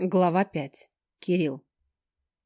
Глава 5. Кирилл.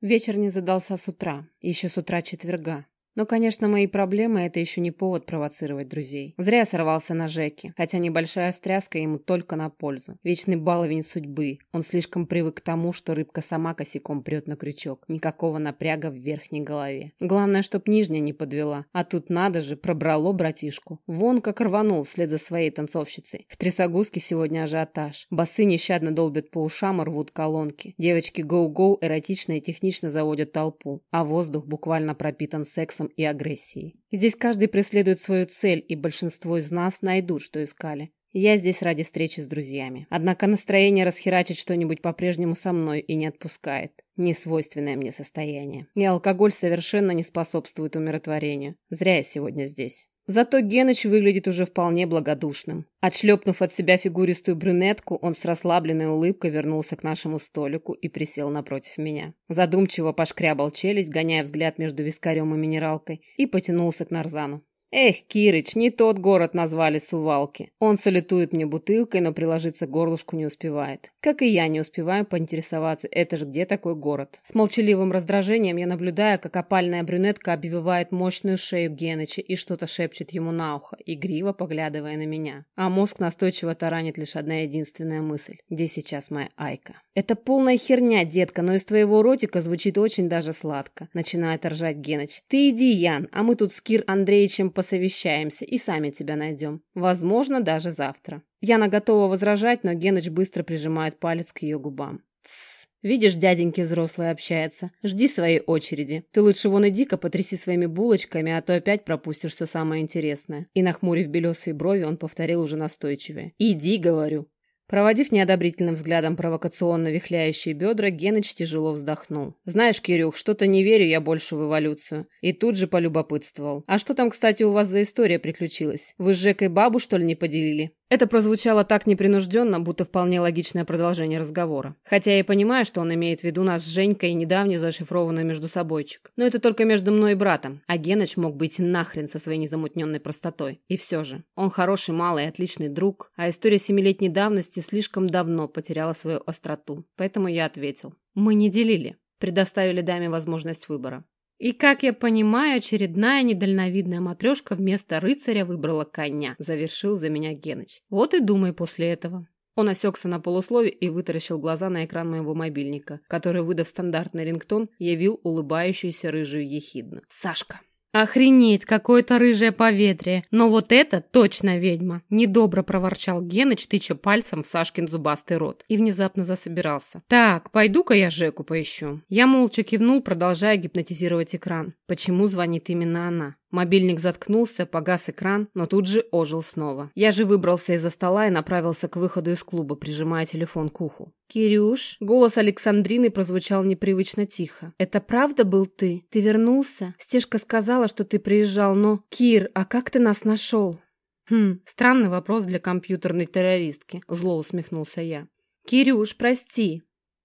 Вечер не задался с утра, еще с утра четверга. Но, конечно, мои проблемы – это еще не повод провоцировать друзей. Зря я сорвался на Жеке, хотя небольшая встряска ему только на пользу. Вечный баловень судьбы. Он слишком привык к тому, что рыбка сама косяком прет на крючок. Никакого напряга в верхней голове. Главное, чтоб нижняя не подвела. А тут надо же, пробрало братишку. Вон как рванул вслед за своей танцовщицей. В Трясогузке сегодня ажиотаж. Басы нещадно долбят по ушам и рвут колонки. Девочки гоу-гоу эротично и технично заводят толпу. А воздух буквально пропитан сексом и агрессией. Здесь каждый преследует свою цель, и большинство из нас найдут, что искали. Я здесь ради встречи с друзьями. Однако настроение расхерачить что-нибудь по-прежнему со мной и не отпускает. Несвойственное мне состояние. И алкоголь совершенно не способствует умиротворению. Зря я сегодня здесь. Зато Геныч выглядит уже вполне благодушным. Отшлепнув от себя фигуристую брюнетку, он с расслабленной улыбкой вернулся к нашему столику и присел напротив меня. Задумчиво пошкрябал челюсть, гоняя взгляд между вискарем и минералкой, и потянулся к Нарзану. Эх, Кирыч, не тот город назвали Сувалки. Он салютует мне бутылкой, но приложиться к горлышку не успевает. Как и я не успеваю поинтересоваться, это же где такой город. С молчаливым раздражением я наблюдаю, как опальная брюнетка обвивает мощную шею Геныча и что-то шепчет ему на ухо, игриво поглядывая на меня. А мозг настойчиво таранит лишь одна единственная мысль. Где сейчас моя Айка? Это полная херня, детка, но из твоего ротика звучит очень даже сладко. Начинает ржать Геныч. Ты иди, Ян, а мы тут с Кир Андреевичем посовещаемся и сами тебя найдем. Возможно, даже завтра. Яна готова возражать, но Геныч быстро прижимает палец к ее губам. Тссс. Видишь, дяденьки взрослые общаются. Жди своей очереди. Ты лучше вон иди-ка потряси своими булочками, а то опять пропустишь все самое интересное. И нахмурив белесые брови, он повторил уже настойчивее. Иди, говорю. Проводив неодобрительным взглядом провокационно вихляющие бедра, Геныч тяжело вздохнул. «Знаешь, Кирюх, что-то не верю я больше в эволюцию». И тут же полюбопытствовал. «А что там, кстати, у вас за история приключилась? Вы с Жекой бабу, что ли, не поделили?» Это прозвучало так непринужденно, будто вполне логичное продолжение разговора. Хотя я понимаю, что он имеет в виду нас с Женькой недавний зашифрованный между собойчик. Но это только между мной и братом, а Геныч мог быть нахрен со своей незамутненной простотой. И все же, он хороший, малый, отличный друг, а история семилетней давности слишком давно потеряла свою остроту. Поэтому я ответил. Мы не делили, предоставили даме возможность выбора. И, как я понимаю, очередная недальновидная матрешка вместо рыцаря выбрала коня, завершил за меня Геныч. Вот и думай после этого. Он осекся на полуслове и вытаращил глаза на экран моего мобильника, который, выдав стандартный рингтон, явил улыбающуюся рыжую ехидну. «Сашка!» «Охренеть, какое-то рыжее поветрие! Но вот это точно ведьма!» Недобро проворчал Геныч, тыча пальцем в Сашкин зубастый рот. И внезапно засобирался. «Так, пойду-ка я Жеку поищу». Я молча кивнул, продолжая гипнотизировать экран. Почему звонит именно она? Мобильник заткнулся, погас экран, но тут же ожил снова. Я же выбрался из-за стола и направился к выходу из клуба, прижимая телефон к уху. «Кирюш?» Голос Александрины прозвучал непривычно тихо. «Это правда был ты? Ты вернулся? Стежка сказала, что ты приезжал, но... Кир, а как ты нас нашел?» «Хм, странный вопрос для компьютерной террористки», — зло усмехнулся я. «Кирюш, прости».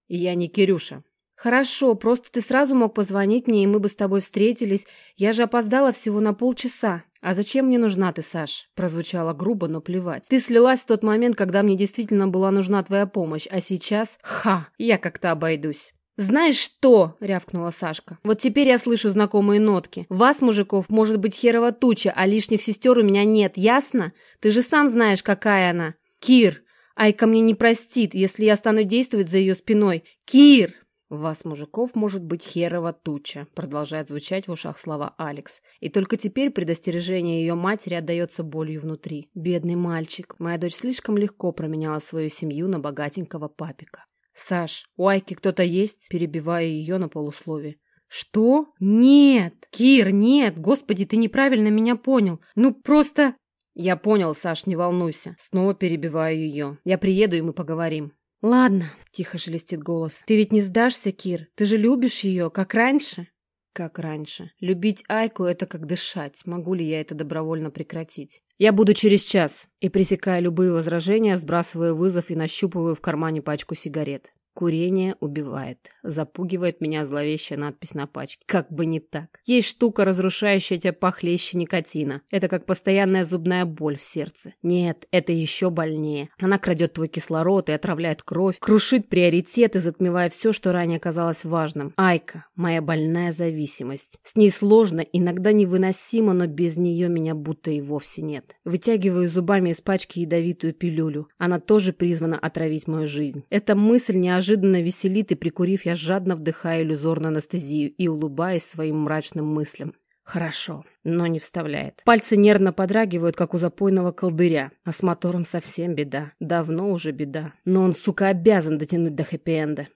«Я не Кирюша», «Хорошо, просто ты сразу мог позвонить мне, и мы бы с тобой встретились. Я же опоздала всего на полчаса». «А зачем мне нужна ты, Саш?» Прозвучало грубо, но плевать. «Ты слилась в тот момент, когда мне действительно была нужна твоя помощь, а сейчас... Ха! Я как-то обойдусь». «Знаешь что?» — рявкнула Сашка. «Вот теперь я слышу знакомые нотки. Вас, мужиков, может быть херова туча, а лишних сестер у меня нет, ясно? Ты же сам знаешь, какая она. Кир! Айка мне не простит, если я стану действовать за ее спиной. Кир!» «Вас, мужиков, может быть херова туча», — продолжает звучать в ушах слова Алекс. И только теперь предостережение ее матери отдается болью внутри. «Бедный мальчик. Моя дочь слишком легко променяла свою семью на богатенького папика». «Саш, у Айки кто-то есть?» — перебиваю ее на полуслове. «Что? Нет! Кир, нет! Господи, ты неправильно меня понял! Ну, просто...» «Я понял, Саш, не волнуйся». Снова перебиваю ее. «Я приеду, и мы поговорим». «Ладно», — тихо шелестит голос. «Ты ведь не сдашься, Кир? Ты же любишь ее, как раньше?» «Как раньше. Любить Айку — это как дышать. Могу ли я это добровольно прекратить?» «Я буду через час». И, пресекая любые возражения, сбрасываю вызов и нащупываю в кармане пачку сигарет. Курение убивает. Запугивает меня зловещая надпись на пачке. Как бы не так. Есть штука, разрушающая тебя похлеще никотина. Это как постоянная зубная боль в сердце. Нет, это еще больнее. Она крадет твой кислород и отравляет кровь, крушит приоритеты, затмевая все, что ранее казалось важным. Айка, моя больная зависимость. С ней сложно, иногда невыносимо, но без нее меня будто и вовсе нет. Вытягиваю зубами из пачки ядовитую пилюлю. Она тоже призвана отравить мою жизнь. Эта мысль неожиданно неожиданно веселит, и, прикурив, я жадно вдыхаю иллюзорную анестезию и улыбаюсь своим мрачным мыслям. Хорошо, но не вставляет. Пальцы нервно подрагивают, как у запойного колдыря. А с мотором совсем беда. Давно уже беда. Но он, сука, обязан дотянуть до хэппи-энда.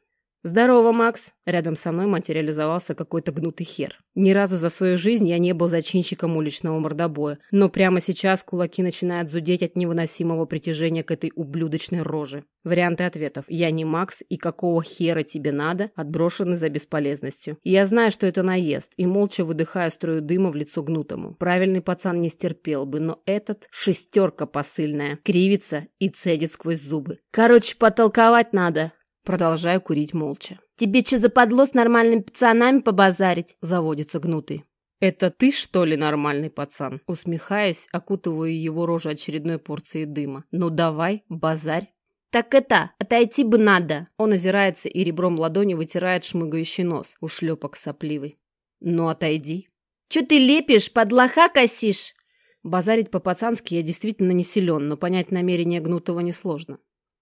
«Здорово, Макс!» Рядом со мной материализовался какой-то гнутый хер. Ни разу за свою жизнь я не был зачинщиком уличного мордобоя, но прямо сейчас кулаки начинают зудеть от невыносимого притяжения к этой ублюдочной роже. Варианты ответов «Я не Макс» и «Какого хера тебе надо?» отброшены за бесполезностью. Я знаю, что это наезд, и молча выдыхаю струю дыма в лицо гнутому. Правильный пацан не стерпел бы, но этот шестерка посыльная, кривится и цедит сквозь зубы. «Короче, потолковать надо!» Продолжаю курить молча. «Тебе что западло с нормальными пацанами побазарить?» Заводится гнутый. «Это ты, что ли, нормальный пацан?» Усмехаясь, окутываю его рожу очередной порцией дыма. «Ну давай, базарь». «Так это, отойти бы надо!» Он озирается и ребром ладони вытирает шмыгающий нос, ушлепок сопливый. «Ну отойди!» «Че ты лепишь, под лоха косишь?» Базарить по-пацански я действительно не силен, но понять намерение гнутого несложно.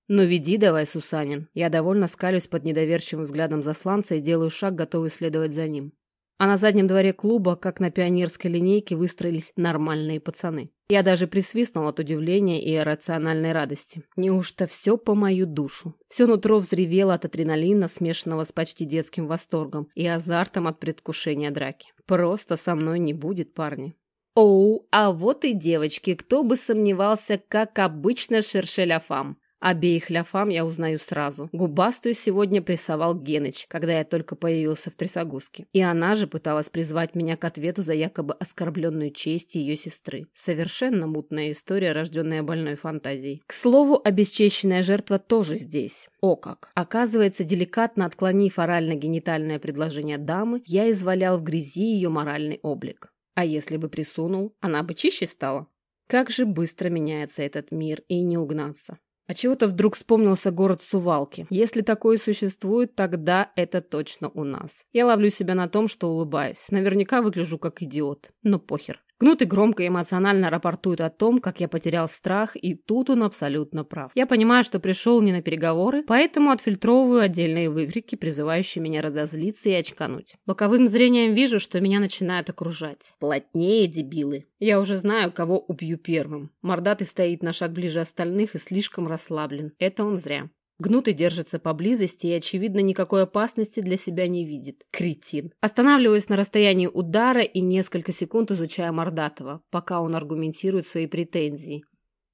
«Ну веди давай, Сусанин». Я довольно скалюсь под недоверчивым взглядом засланца и делаю шаг, готовый следовать за ним. А на заднем дворе клуба, как на пионерской линейке, выстроились нормальные пацаны. Я даже присвистнул от удивления и рациональной радости. Неужто все по мою душу? Все нутро взревело от адреналина, смешанного с почти детским восторгом и азартом от предвкушения драки. Просто со мной не будет, парни. Оу, а вот и девочки, кто бы сомневался, как обычно шершеляфам. Обеих ляфам я узнаю сразу. Губастую сегодня прессовал Геныч, когда я только появился в Трясогузке. И она же пыталась призвать меня к ответу за якобы оскорбленную честь ее сестры. Совершенно мутная история, рожденная больной фантазией. К слову, обесчещенная жертва тоже здесь. О как! Оказывается, деликатно отклонив орально-генитальное предложение дамы, я извалял в грязи ее моральный облик. А если бы присунул, она бы чище стала. Как же быстро меняется этот мир, и не угнаться. А чего-то вдруг вспомнился город Сувалки. Если такое существует, тогда это точно у нас. Я ловлю себя на том, что улыбаюсь. Наверняка выгляжу как идиот. Но похер. Гнутый громко и эмоционально рапортует о том, как я потерял страх, и тут он абсолютно прав. Я понимаю, что пришел не на переговоры, поэтому отфильтровываю отдельные выкрики, призывающие меня разозлиться и очкануть. Боковым зрением вижу, что меня начинают окружать. Плотнее, дебилы. Я уже знаю, кого убью первым. Мордатый стоит на шаг ближе остальных и слишком расслаблен. Это он зря. Гнутый держится поблизости и, очевидно, никакой опасности для себя не видит. Кретин. Останавливаюсь на расстоянии удара и несколько секунд изучаю Мордатова, пока он аргументирует свои претензии.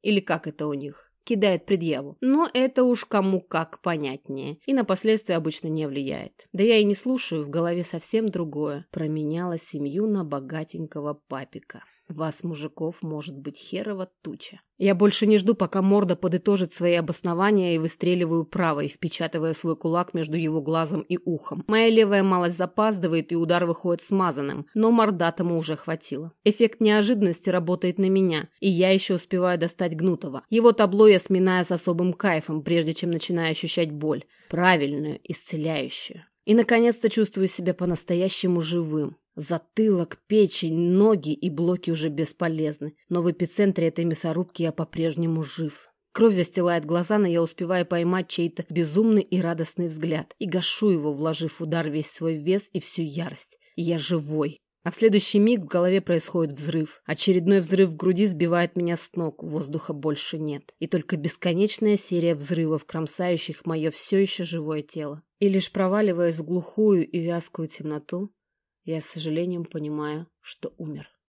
Или как это у них? кидает предъяву. Но это уж кому как понятнее. И на последствия обычно не влияет. Да я и не слушаю, в голове совсем другое. Променяла семью на богатенького папика. Вас, мужиков, может быть херова туча. Я больше не жду, пока морда подытожит свои обоснования и выстреливаю правой, впечатывая свой кулак между его глазом и ухом. Моя левая малость запаздывает, и удар выходит смазанным, но мордатому уже хватило. Эффект неожиданности работает на меня, и я еще успеваю достать гнутого. Его табло я сминаю с особым кайфом, прежде чем начинаю ощущать боль. Правильную, исцеляющую. И, наконец-то, чувствую себя по-настоящему живым. Затылок, печень, ноги и блоки уже бесполезны, но в эпицентре этой мясорубки я по-прежнему жив. Кровь застилает глаза, но я успеваю поймать чей-то безумный и радостный взгляд и гашу его, вложив удар весь свой вес и всю ярость. Я живой. А в следующий миг в голове происходит взрыв. Очередной взрыв в груди сбивает меня с ног, воздуха больше нет. И только бесконечная серия взрывов, кромсающих мое все еще живое тело. И лишь проваливаясь в глухую и вязкую темноту, я с сожалением понимаю, что умер.